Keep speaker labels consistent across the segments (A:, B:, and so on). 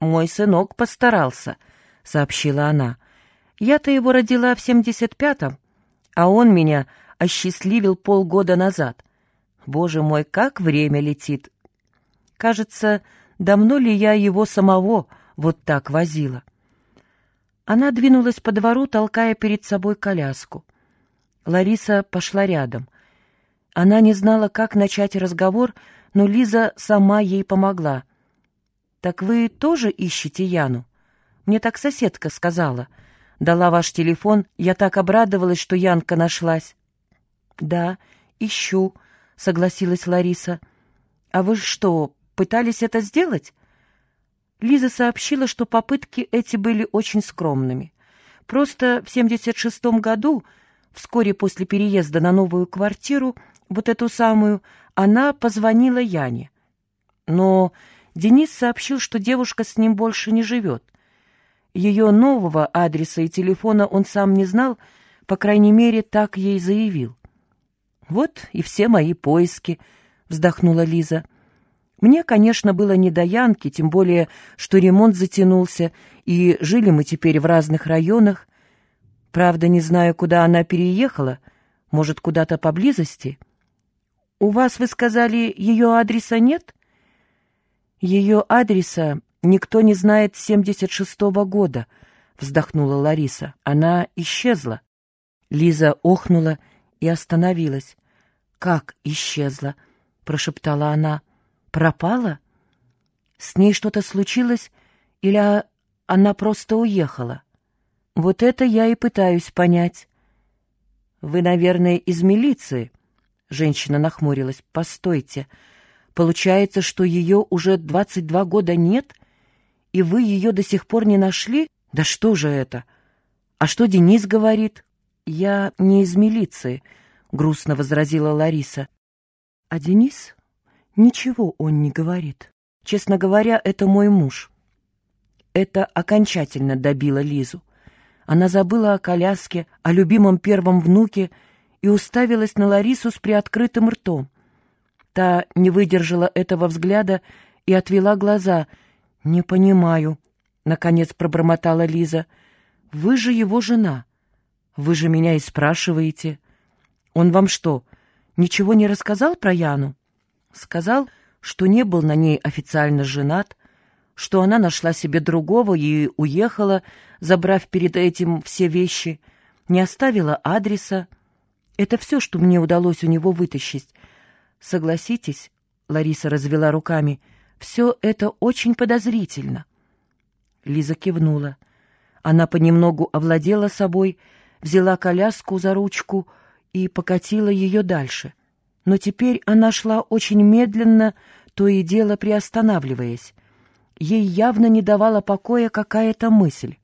A: «Мой сынок постарался», — сообщила она. «Я-то его родила в семьдесят пятом, а он меня осчастливил полгода назад. Боже мой, как время летит! Кажется, давно ли я его самого вот так возила?» Она двинулась по двору, толкая перед собой коляску. Лариса пошла рядом. Она не знала, как начать разговор, но Лиза сама ей помогла. «Так вы тоже ищете Яну? Мне так соседка сказала. Дала ваш телефон, я так обрадовалась, что Янка нашлась». «Да, ищу», — согласилась Лариса. «А вы что, пытались это сделать?» Лиза сообщила, что попытки эти были очень скромными. Просто в 76-м году, вскоре после переезда на новую квартиру, вот эту самую, она позвонила Яне. Но Денис сообщил, что девушка с ним больше не живет. Ее нового адреса и телефона он сам не знал, по крайней мере, так ей заявил. «Вот и все мои поиски», — вздохнула Лиза. Мне, конечно, было не до Янки, тем более, что ремонт затянулся, и жили мы теперь в разных районах. Правда, не знаю, куда она переехала, может, куда-то поблизости. У вас, вы сказали, ее адреса нет? Ее адреса никто не знает с 76-го года, вздохнула Лариса. Она исчезла. Лиза охнула и остановилась. «Как исчезла?» — прошептала она. Пропала? С ней что-то случилось или она просто уехала? Вот это я и пытаюсь понять. Вы, наверное, из милиции? Женщина нахмурилась. Постойте. Получается, что ее уже двадцать два года нет? И вы ее до сих пор не нашли? Да что же это? А что Денис говорит? Я не из милиции, грустно возразила Лариса. А Денис Ничего он не говорит. Честно говоря, это мой муж. Это окончательно добило Лизу. Она забыла о коляске, о любимом первом внуке и уставилась на Ларису с приоткрытым ртом. Та не выдержала этого взгляда и отвела глаза. «Не понимаю», — наконец пробормотала Лиза. «Вы же его жена. Вы же меня и спрашиваете. Он вам что, ничего не рассказал про Яну?» Сказал, что не был на ней официально женат, что она нашла себе другого и уехала, забрав перед этим все вещи, не оставила адреса. Это все, что мне удалось у него вытащить. Согласитесь, Лариса развела руками, все это очень подозрительно. Лиза кивнула. Она понемногу овладела собой, взяла коляску за ручку и покатила ее дальше но теперь она шла очень медленно, то и дело приостанавливаясь. Ей явно не давала покоя какая-то мысль.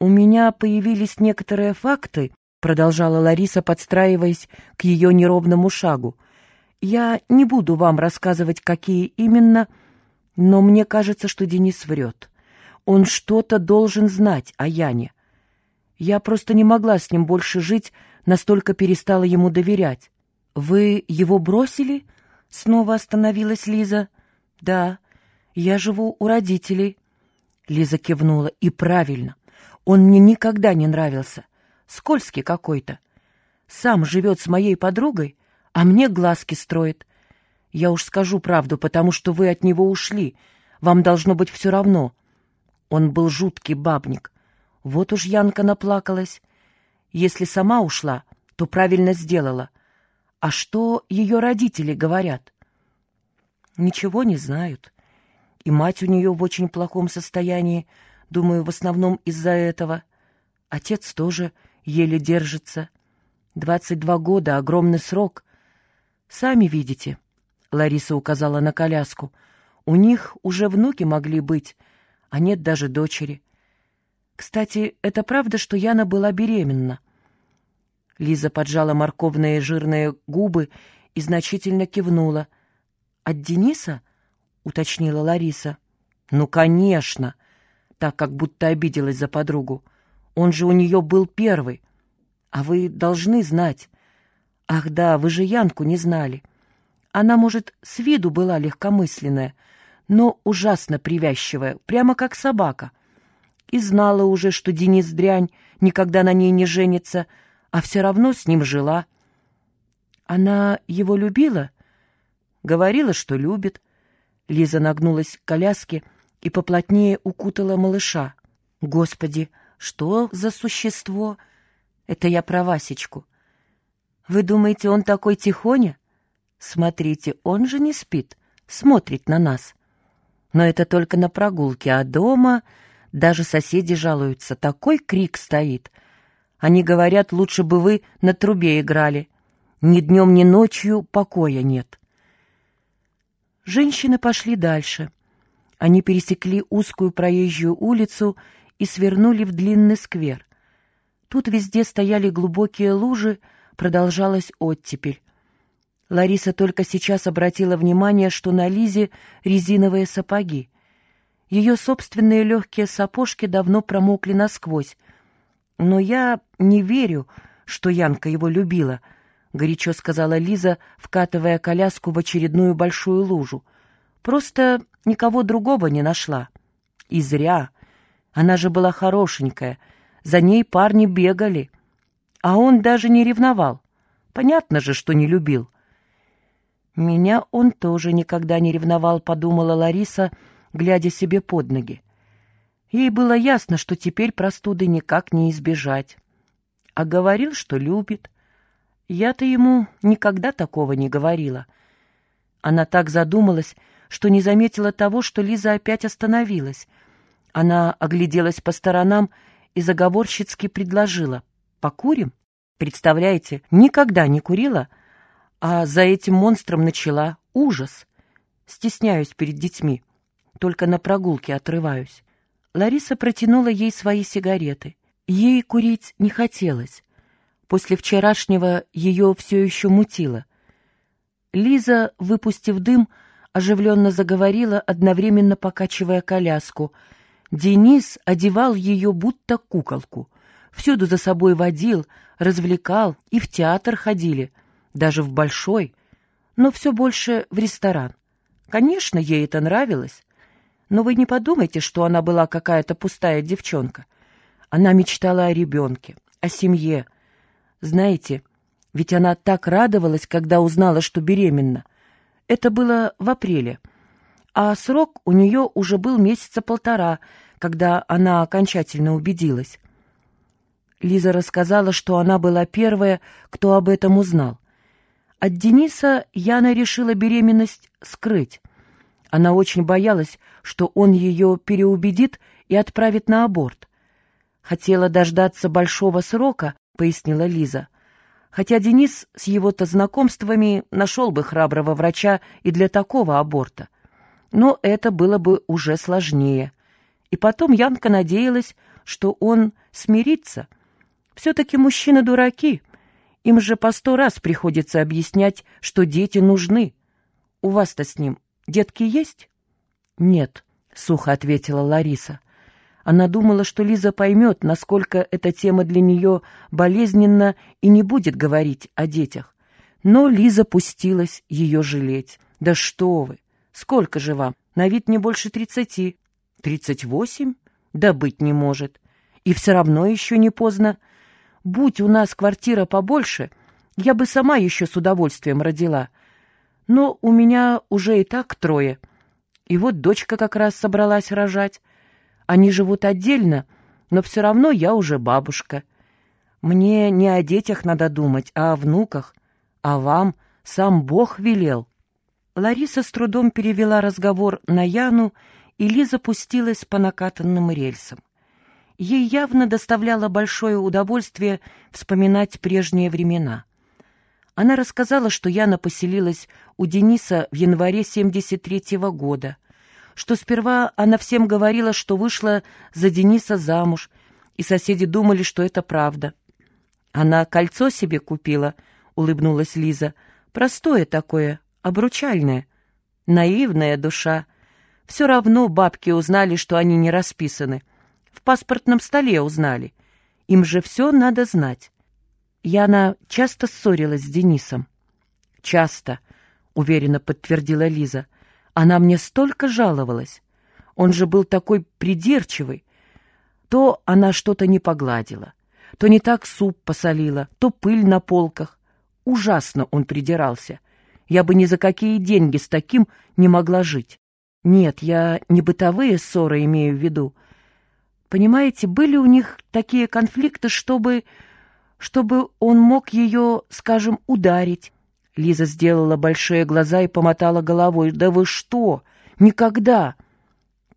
A: «У меня появились некоторые факты», — продолжала Лариса, подстраиваясь к ее неровному шагу. «Я не буду вам рассказывать, какие именно, но мне кажется, что Денис врет. Он что-то должен знать о Яне. Я просто не могла с ним больше жить, настолько перестала ему доверять. «Вы его бросили?» — снова остановилась Лиза. «Да, я живу у родителей». Лиза кивнула. «И правильно. Он мне никогда не нравился. Скользкий какой-то. Сам живет с моей подругой, а мне глазки строит. Я уж скажу правду, потому что вы от него ушли. Вам должно быть все равно. Он был жуткий бабник. Вот уж Янка наплакалась. Если сама ушла, то правильно сделала. А что ее родители говорят? Ничего не знают. И мать у нее в очень плохом состоянии, думаю, в основном из-за этого. Отец тоже еле держится. Двадцать два года — огромный срок. Сами видите, — Лариса указала на коляску, — у них уже внуки могли быть, а нет даже дочери. Кстати, это правда, что Яна была беременна? Лиза поджала морковные жирные губы и значительно кивнула. «От Дениса?» — уточнила Лариса. «Ну, конечно!» Так, как будто обиделась за подругу. «Он же у нее был первый. А вы должны знать. Ах да, вы же Янку не знали. Она, может, с виду была легкомысленная, но ужасно привязчивая, прямо как собака. И знала уже, что Денис дрянь, никогда на ней не женится, а все равно с ним жила. Она его любила? Говорила, что любит. Лиза нагнулась к коляске и поплотнее укутала малыша. Господи, что за существо? Это я про Васечку. Вы думаете, он такой тихоня? Смотрите, он же не спит, смотрит на нас. Но это только на прогулке, а дома даже соседи жалуются. Такой крик стоит. Они говорят, лучше бы вы на трубе играли. Ни днем, ни ночью покоя нет. Женщины пошли дальше. Они пересекли узкую проезжую улицу и свернули в длинный сквер. Тут везде стояли глубокие лужи, продолжалась оттепель. Лариса только сейчас обратила внимание, что на Лизе резиновые сапоги. Ее собственные легкие сапожки давно промокли насквозь. «Но я не верю, что Янка его любила», — горячо сказала Лиза, вкатывая коляску в очередную большую лужу. «Просто никого другого не нашла. И зря. Она же была хорошенькая. За ней парни бегали. А он даже не ревновал. Понятно же, что не любил». «Меня он тоже никогда не ревновал», — подумала Лариса, глядя себе под ноги. Ей было ясно, что теперь простуды никак не избежать. А говорил, что любит. Я-то ему никогда такого не говорила. Она так задумалась, что не заметила того, что Лиза опять остановилась. Она огляделась по сторонам и заговорщицки предложила. «Покурим?» Представляете, никогда не курила, а за этим монстром начала ужас. Стесняюсь перед детьми. Только на прогулке отрываюсь. Лариса протянула ей свои сигареты. Ей курить не хотелось. После вчерашнего ее все еще мутило. Лиза, выпустив дым, оживленно заговорила, одновременно покачивая коляску. Денис одевал ее будто куколку. Всюду за собой водил, развлекал, и в театр ходили — даже в большой, но все больше в ресторан. Конечно, ей это нравилось, но вы не подумайте, что она была какая-то пустая девчонка. Она мечтала о ребенке, о семье. Знаете, ведь она так радовалась, когда узнала, что беременна. Это было в апреле, а срок у нее уже был месяца полтора, когда она окончательно убедилась. Лиза рассказала, что она была первая, кто об этом узнал. От Дениса Яна решила беременность скрыть. Она очень боялась, что он ее переубедит и отправит на аборт. Хотела дождаться большого срока, пояснила Лиза. Хотя Денис с его-то знакомствами нашел бы храброго врача и для такого аборта. Но это было бы уже сложнее. И потом Янка надеялась, что он смирится. Все-таки мужчины дураки, им же по сто раз приходится объяснять, что дети нужны. У вас-то с ним детки есть? Нет, сухо ответила Лариса. Она думала, что Лиза поймет, насколько эта тема для нее болезненна и не будет говорить о детях. Но Лиза пустилась ее жалеть. «Да что вы! Сколько же вам? На вид не больше тридцати». «Тридцать восемь? Да быть не может. И все равно еще не поздно. Будь у нас квартира побольше, я бы сама еще с удовольствием родила. Но у меня уже и так трое. И вот дочка как раз собралась рожать. Они живут отдельно, но все равно я уже бабушка. Мне не о детях надо думать, а о внуках. А вам сам Бог велел. Лариса с трудом перевела разговор на Яну, и Лиза пустилась по накатанным рельсам. Ей явно доставляло большое удовольствие вспоминать прежние времена. Она рассказала, что Яна поселилась у Дениса в январе 73-го года, что сперва она всем говорила, что вышла за Дениса замуж, и соседи думали, что это правда. «Она кольцо себе купила», — улыбнулась Лиза. «Простое такое, обручальное. Наивная душа. Все равно бабки узнали, что они не расписаны в паспортном столе узнали. Им же все надо знать. Яна часто ссорилась с Денисом. «Часто», — уверенно подтвердила Лиза. Она мне столько жаловалась. Он же был такой придирчивый. То она что-то не погладила, то не так суп посолила, то пыль на полках. Ужасно он придирался. Я бы ни за какие деньги с таким не могла жить. Нет, я не бытовые ссоры имею в виду. Понимаете, были у них такие конфликты, чтобы... чтобы он мог ее, скажем, ударить. Лиза сделала большие глаза и помотала головой. «Да вы что? Никогда!»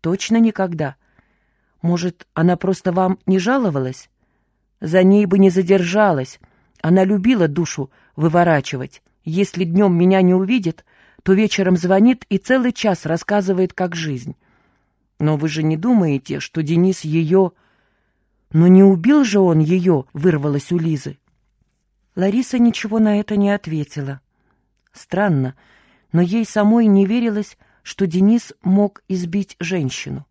A: «Точно никогда. Может, она просто вам не жаловалась? За ней бы не задержалась. Она любила душу выворачивать. Если днем меня не увидит, то вечером звонит и целый час рассказывает, как жизнь. Но вы же не думаете, что Денис ее... Но не убил же он ее, вырвалось у Лизы. Лариса ничего на это не ответила. Странно, но ей самой не верилось, что Денис мог избить женщину.